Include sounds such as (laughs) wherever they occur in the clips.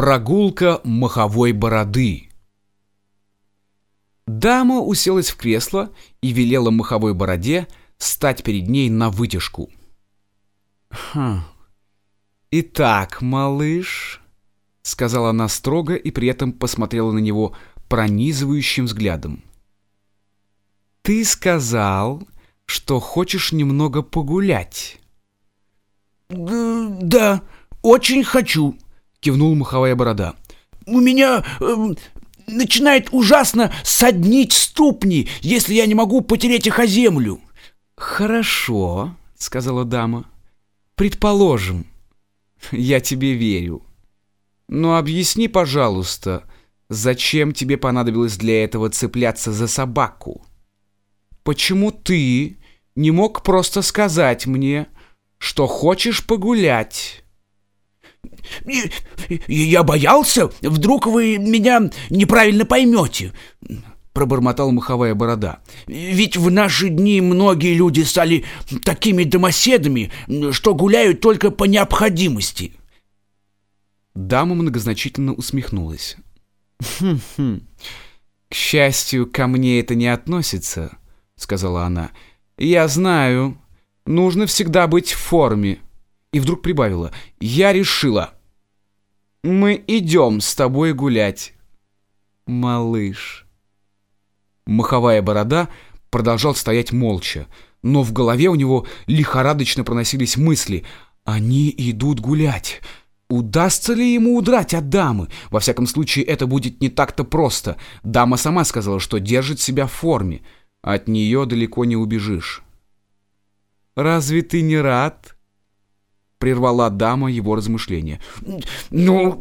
Прогулка маховой бороды. Дама уселась в кресло и велела маховой бороде стать перед ней на вытяжку. «Хм. Итак, малыш», — сказала она строго и при этом посмотрела на него пронизывающим взглядом. «Ты сказал, что хочешь немного погулять». «Да, очень хочу», — кивнул маховая борода. «У меня э, начинает ужасно соднить ступни, если я не могу потереть их о землю». «Хорошо», — сказала дама. «Предположим, я тебе верю. Но объясни, пожалуйста, зачем тебе понадобилось для этого цепляться за собаку? Почему ты не мог просто сказать мне, что хочешь погулять?» «Я боялся, вдруг вы меня неправильно поймете», — пробормотал маховая борода. «Ведь в наши дни многие люди стали такими домоседами, что гуляют только по необходимости». Дама многозначительно усмехнулась. «Хм-хм. К счастью, ко мне это не относится», — сказала она. «Я знаю, нужно всегда быть в форме» и вдруг прибавила. «Я решила. Мы идем с тобой гулять, малыш». Маховая борода продолжал стоять молча, но в голове у него лихорадочно проносились мысли. «Они идут гулять». Удастся ли ему удрать от дамы? Во всяком случае, это будет не так-то просто. Дама сама сказала, что держит себя в форме. От нее далеко не убежишь. «Разве ты не рад?» Прервала дама его размышления. «Ну,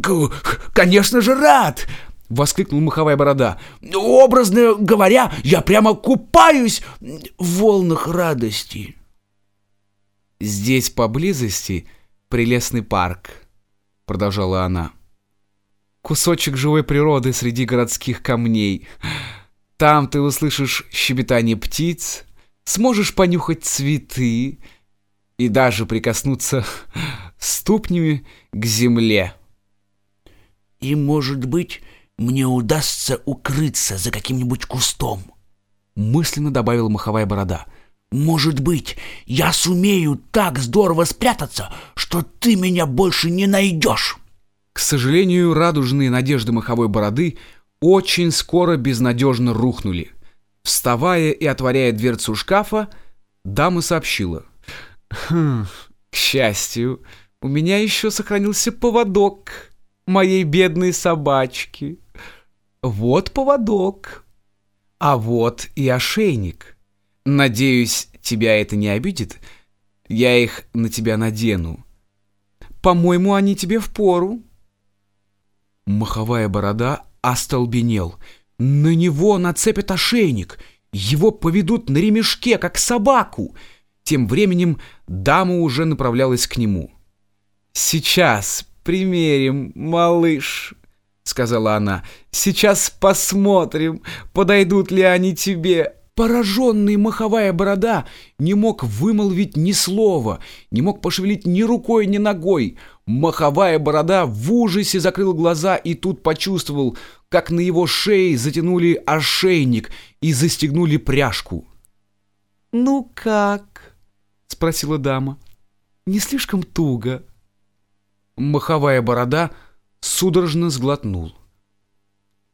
конечно же, рад!» — воскликнул маховая борода. «Образно говоря, я прямо купаюсь в волнах радости». «Здесь поблизости прелестный парк», — продолжала она. «Кусочек живой природы среди городских камней. Там ты услышишь щебетание птиц, сможешь понюхать цветы, и даже прикоснуться (laughs) ступнями к земле. И, может быть, мне удастся укрыться за каким-нибудь кустом, мысленно добавила маховая борода. Может быть, я сумею так здорово спрятаться, что ты меня больше не найдешь. К сожалению, радужные надежды маховой бороды очень скоро безнадежно рухнули. Вставая и отворяя дверцу шкафа, дама сообщила. Хм, к счастью, у меня еще сохранился поводок моей бедной собачки. Вот поводок. А вот и ошейник. Надеюсь, тебя это не обидит. Я их на тебя надену. По-моему, они тебе впору. Маховая борода остолбенел. На него нацепят ошейник. Его поведут на ремешке, как собаку. Тем временем дама уже направлялась к нему. «Сейчас примерим, малыш», — сказала она. «Сейчас посмотрим, подойдут ли они тебе». Пораженный маховая борода не мог вымолвить ни слова, не мог пошевелить ни рукой, ни ногой. Маховая борода в ужасе закрыл глаза и тут почувствовал, как на его шее затянули ошейник и застегнули пряжку. «Ну как?» — спросила дама. «Не слишком туго?» Маховая борода судорожно сглотнул.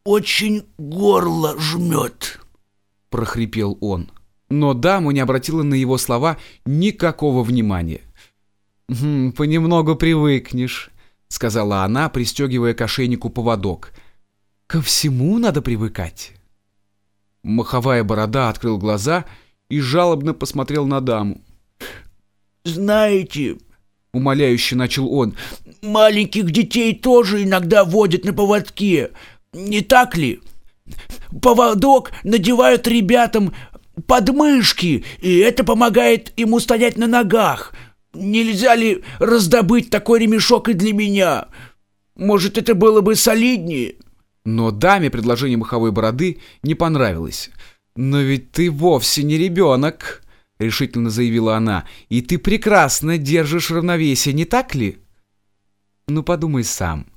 «Очень горло жмет», — прохрипел он. Но дама не обратила на его слова никакого внимания. «Хм, «Понемногу привыкнешь», — сказала она, пристегивая к ошейнику поводок. «Ко всему надо привыкать». Маховая борода открыл глаза и жалобно посмотрел на даму. «Знаете, — умоляюще начал он, — маленьких детей тоже иногда водят на поводке, не так ли? Поводок надевают ребятам под мышки, и это помогает им устоять на ногах. Нельзя ли раздобыть такой ремешок и для меня? Может, это было бы солиднее?» Но даме предложение маховой бороды не понравилось. «Но ведь ты вовсе не ребенок», — решительно заявила она, — «и ты прекрасно держишь равновесие, не так ли?» «Ну, подумай сам.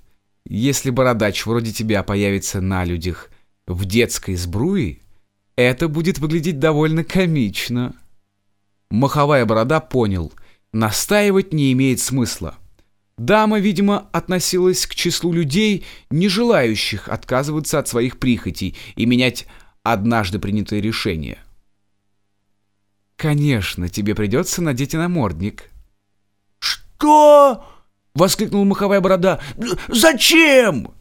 Если бородач вроде тебя появится на людях в детской сбруе, это будет выглядеть довольно комично. Маховая борода понял, настаивать не имеет смысла. Дама, видимо, относилась к числу людей, не желающих отказываться от своих прихотей и менять однажды принятое решение. «Конечно, тебе придется надеть намордник». «Что?» — воскликнул маховая борода. «Зачем?»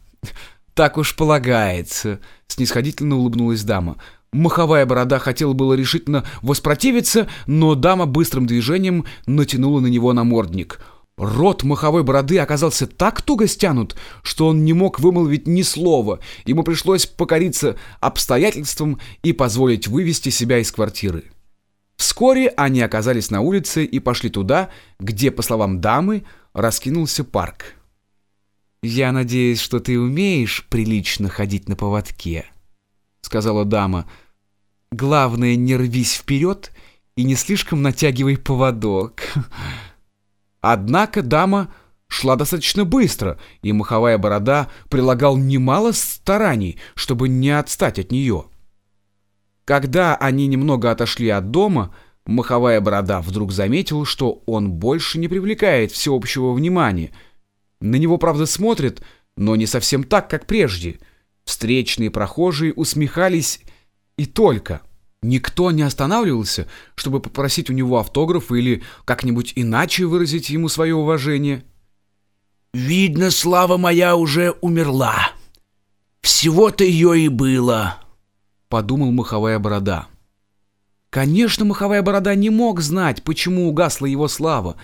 «Так уж полагается», — снисходительно улыбнулась дама. Маховая борода хотела было решительно воспротивиться, но дама быстрым движением натянула на него намордник — Рот маховой бороды оказался так туго стянут, что он не мог вымолвить ни слова. Ему пришлось покориться обстоятельствам и позволить вывести себя из квартиры. Вскоре они оказались на улице и пошли туда, где, по словам дамы, раскинулся парк. «Я надеюсь, что ты умеешь прилично ходить на поводке», — сказала дама. «Главное, не рвись вперед и не слишком натягивай поводок». Однако дама шла достаточно быстро, и маховая борода прилагал немало стараний, чтобы не отстать от нее. Когда они немного отошли от дома, маховая борода вдруг заметил, что он больше не привлекает всеобщего внимания. На него, правда, смотрят, но не совсем так, как прежде. Встречные прохожие усмехались и только — Никто не останавливался, чтобы попросить у него автограф или как-нибудь иначе выразить ему свое уважение. «Видно, слава моя уже умерла. Всего-то ее и было», — подумал Маховая Борода. Конечно, Маховая Борода не мог знать, почему угасла его слава.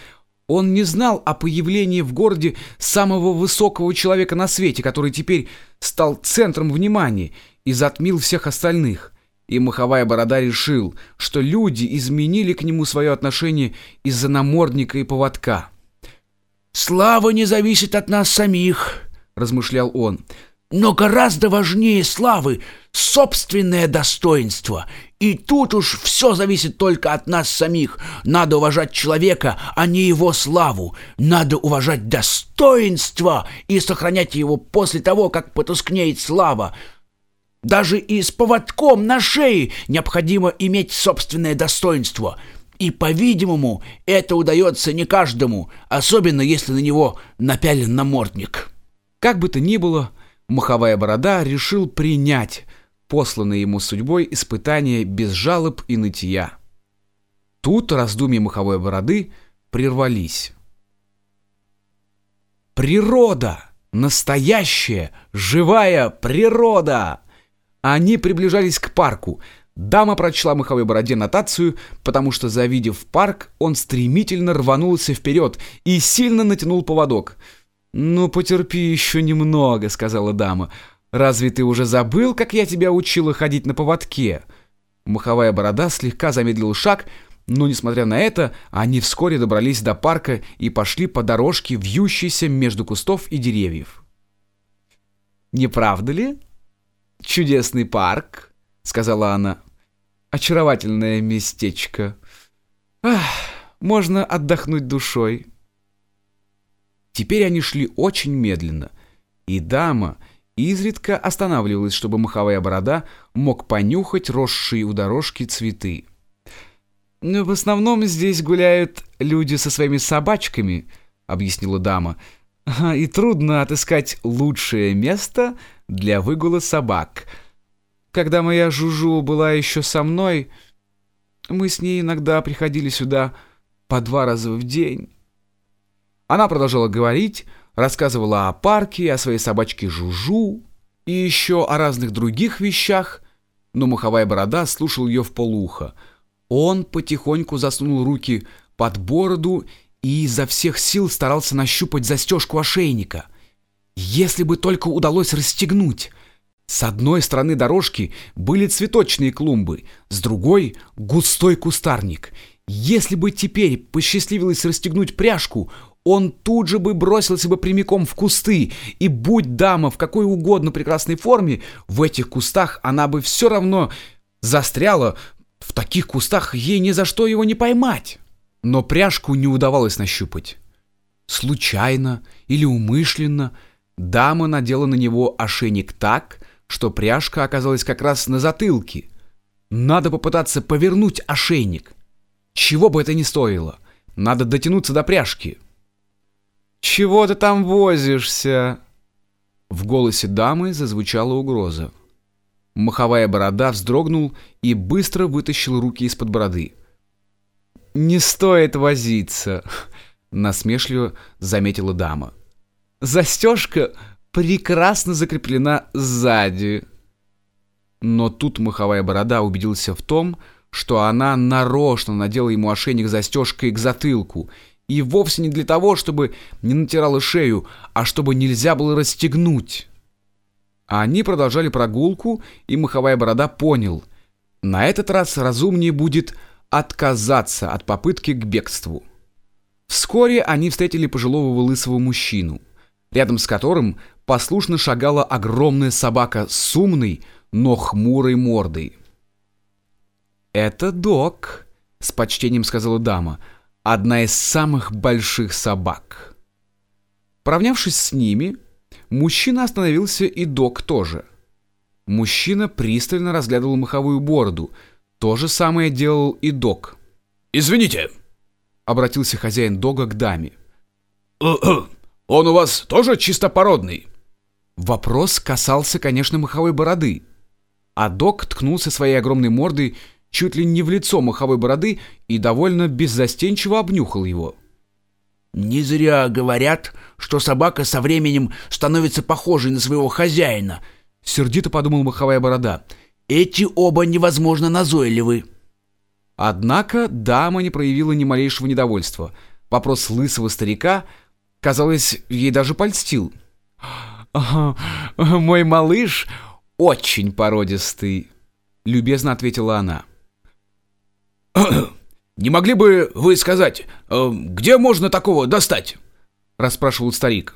Он не знал о появлении в городе самого высокого человека на свете, который теперь стал центром внимания и затмил всех остальных. И маховая борода решил, что люди изменили к нему свое отношение из-за намордника и поводка. «Слава не зависит от нас самих», — размышлял он. «Но гораздо важнее славы — собственное достоинство. И тут уж все зависит только от нас самих. Надо уважать человека, а не его славу. Надо уважать достоинство и сохранять его после того, как потускнеет слава. Даже и с поводком на шее необходимо иметь собственное достоинство. И, по-видимому, это удается не каждому, особенно если на него напялен намордник. Как бы то ни было, Маховая Борода решил принять посланное ему судьбой испытание без жалоб и нытья. Тут раздумья Маховой Бороды прервались. Природа! Настоящая, живая природа! Они приближались к парку. Дама прочла маховой бороде нотацию, потому что, завидев парк, он стремительно рванулся вперед и сильно натянул поводок. «Ну, потерпи еще немного», — сказала дама. «Разве ты уже забыл, как я тебя учила ходить на поводке?» Маховая борода слегка замедлил шаг, но, несмотря на это, они вскоре добрались до парка и пошли по дорожке, вьющейся между кустов и деревьев. «Не правда ли?» чудесный парк», — сказала она. «Очаровательное местечко. Ах, можно отдохнуть душой». Теперь они шли очень медленно, и дама изредка останавливалась, чтобы маховая борода мог понюхать росшие у дорожки цветы. «В основном здесь гуляют люди со своими собачками», — объяснила дама. «И трудно отыскать лучшее место для выгула собак. Когда моя Жужу была еще со мной, мы с ней иногда приходили сюда по два раза в день. Она продолжала говорить, рассказывала о парке, о своей собачке Жужу и еще о разных других вещах, но маховая борода слушал ее в полуха. Он потихоньку засунул руки под бороду и изо всех сил старался нащупать застежку ошейника — если бы только удалось расстегнуть. С одной стороны дорожки были цветочные клумбы, с другой — густой кустарник. Если бы теперь посчастливилось расстегнуть пряжку, он тут же бы бросился бы прямиком в кусты, и будь дама в какой угодно прекрасной форме, в этих кустах она бы все равно застряла, в таких кустах ей ни за что его не поймать. Но пряжку не удавалось нащупать. Случайно или умышленно — Дама надела на него ошейник так, что пряжка оказалась как раз на затылке. Надо попытаться повернуть ошейник. Чего бы это ни стоило. Надо дотянуться до пряжки. «Чего ты там возишься?» В голосе дамы зазвучала угроза. Маховая борода вздрогнул и быстро вытащил руки из-под бороды. «Не стоит возиться», — насмешливо заметила дама. «Застежка прекрасно закреплена сзади». Но тут маховая борода убедился в том, что она нарочно надела ему ошейник застежкой к затылку — и вовсе не для того, чтобы не натирала шею, а чтобы нельзя было расстегнуть. Они продолжали прогулку, и маховая борода понял. На этот раз разумнее будет отказаться от попытки к бегству. Вскоре они встретили пожилого лысого мужчину, рядом с которым послушно шагала огромная собака с умной, но хмурой мордой. «Это док», — с почтением сказала дама, — одна из самых больших собак. Поравнявшись с ними, мужчина остановился и док тоже. Мужчина пристально разглядывал маховую бороду. То же самое делал и док. «Извините», — обратился хозяин дога к даме. (clears throat) «Он у вас тоже чистопородный?» Вопрос касался, конечно, маховой бороды. А док ткнулся своей огромной мордой чуть ли не в лицо маховой бороды и довольно беззастенчиво обнюхал его. «Не зря говорят, что собака со временем становится похожей на своего хозяина», — сердито подумал маховая борода. «Эти оба невозможно назойливы». Однако дама не проявила ни малейшего недовольства. Вопрос лысого старика, казалось, ей даже польстил. «Мой малыш очень породистый», — любезно ответила она. (clears throat) «Не могли бы вы сказать, э, где можно такого достать?» — расспрашивал старик.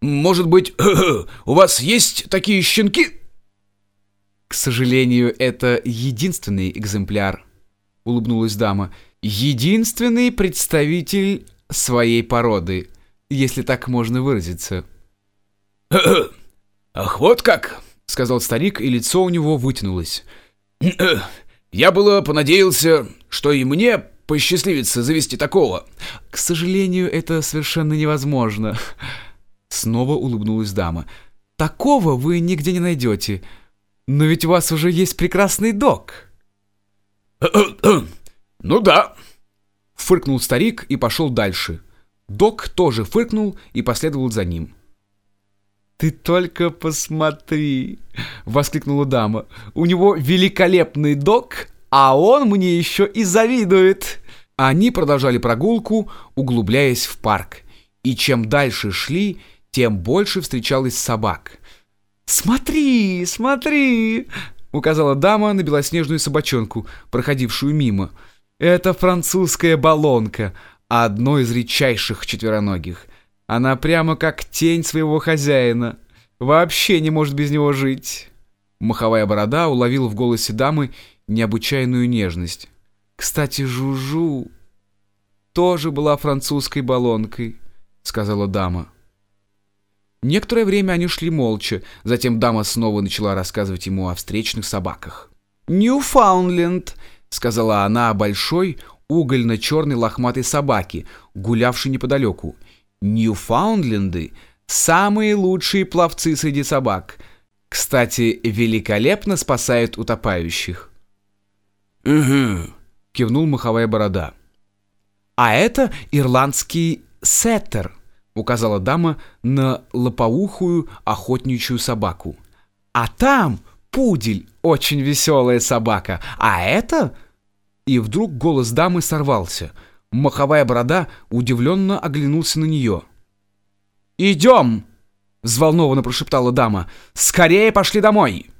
«Может быть, (clears throat) у вас есть такие щенки?» «К сожалению, это единственный экземпляр», — улыбнулась дама. «Единственный представитель своей породы, если так можно выразиться». (clears throat) «Ах, вот как!» — сказал старик, и лицо у него вытянулось. Я было понадеялся, что и мне посчастливится завести такого. К сожалению, это совершенно невозможно. Снова улыбнулась дама. Такого вы нигде не найдете. Но ведь у вас уже есть прекрасный док. (clears throat) Ну да. Фыркнул старик и пошел дальше. Док тоже фыркнул и последовал за ним. «Ты только посмотри!» — воскликнула дама. «У него великолепный док, а он мне еще и завидует!» Они продолжали прогулку, углубляясь в парк. И чем дальше шли, тем больше встречалось собак. «Смотри, смотри!» — указала дама на белоснежную собачонку, проходившую мимо. «Это французская баллонка, одно из редчайших четвероногих». Она прямо как тень своего хозяина. Вообще не может без него жить. Маховая борода уловила в голосе дамы необычайную нежность. Кстати, Жужу тоже была французской баллонкой, сказала дама. Некоторое время они шли молча, затем дама снова начала рассказывать ему о встречных собаках. «Ньюфаундленд», — сказала она о большой угольно-черной лохматой собаке, гулявшей неподалеку. Ньюфаундленды – самые лучшие пловцы среди собак. Кстати, великолепно спасают утопающих. «Угу», – кивнул маховая борода. «А это ирландский сеттер», – указала дама на лопоухую охотничью собаку. «А там пудель, очень веселая собака, а это...» И вдруг голос дамы сорвался – Маховая борода удивленно оглянулся на нее. «Идем!» — взволнованно прошептала дама. «Скорее пошли домой!»